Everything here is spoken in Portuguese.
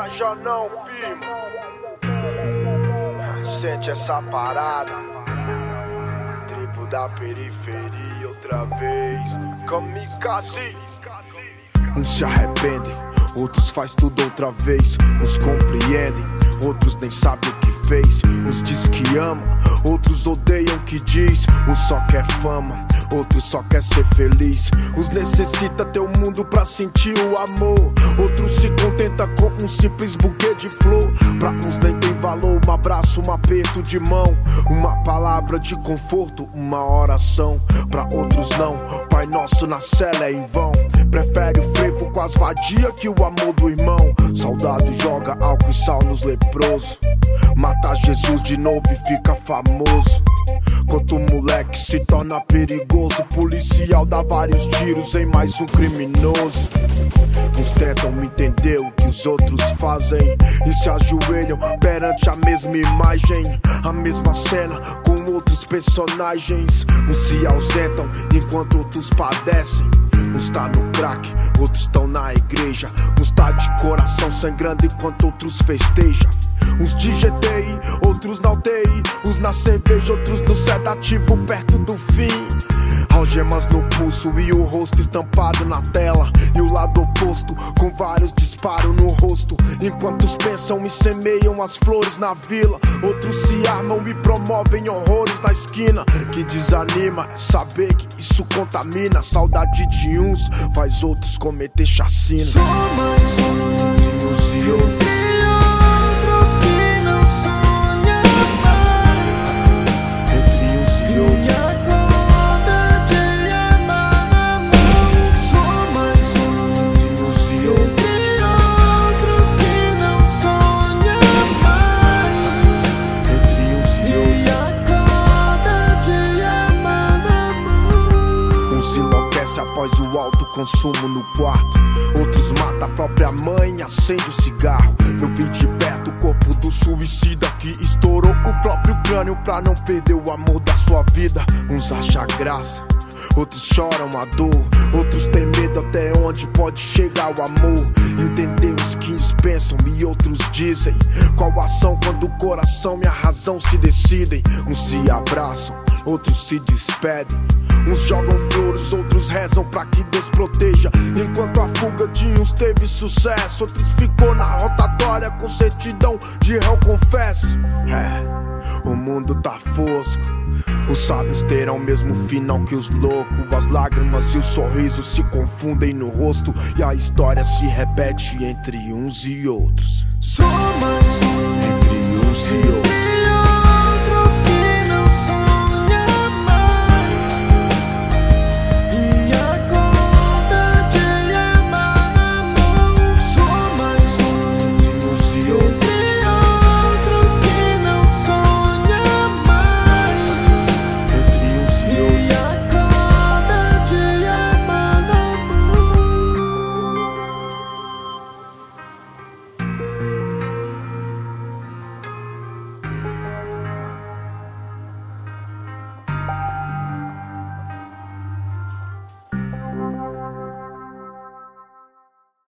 viaja não, firma. Sente essa parada. Tribo da periferia outra vez. Kamikaze. Uns se arrependem, outros faz tudo outra vez. Uns compreendem, outros nem sabem o que Uns diz que ama, outros odeiam que diz. Um só quer fama, outros só quer ser feliz. Uns necessita ter o um mundo pra sentir o amor. Outros se contenta com um simples buquê de flor. Pra uns nem tem valor, um abraço, um aperto de mão. Uma palavra de conforto, uma oração. Pra outros não, Pai Nosso na cela é em vão. Prefere o frevo com as vadia que o amor do irmão. Saudade joga álcool e sal nos leprosos. Mata Jesus de novo e fica famoso. Quanto moleque se torna perigoso, policial dá vários tiros em mais um criminoso. Uns tentam entender o que os outros fazem e se ajoelham perante a mesma imagem, a mesma cena com outros personagens. Uns se ausentam enquanto outros padecem. Uns tá no crack, outros estão na igreja. Uns tá de coração sangrando enquanto outros festejam. Uns de GTI, outros na UTI. Uns na cerveja, outros no sedativo perto do fim. Algemas no pulso e o rosto estampado na tela. E o lado oposto, com vários disparos no rosto. Enquanto os pensam e semeiam as flores na vila. Outros se armam e promovem horrores na esquina. Que desanima é saber que isso contamina. Saudade de uns faz outros cometer chacina. Após o alto consumo no quarto. Outros matam a própria mãe acende o cigarro. Eu vi de perto o corpo do suicida que estourou o próprio crânio pra não perder o amor da sua vida. Uns acham graça. Outros choram a dor, outros têm medo até onde pode chegar o amor. Entender dizem qual ação quando o coração e a razão se decidem. Uns se abraçam, outros se despedem. Uns jogam flores, outros rezam pra que Deus proteja. Enquanto a fuga de uns teve sucesso, outros ficou na rotatória com certidão de réu confesso. É, o mundo tá fosco. Os sábios terão o mesmo final que os loucos. As lágrimas e os sorrisos se confundem no rosto. E a história se repete entre uns e outros. Só mais um entre uns e outros.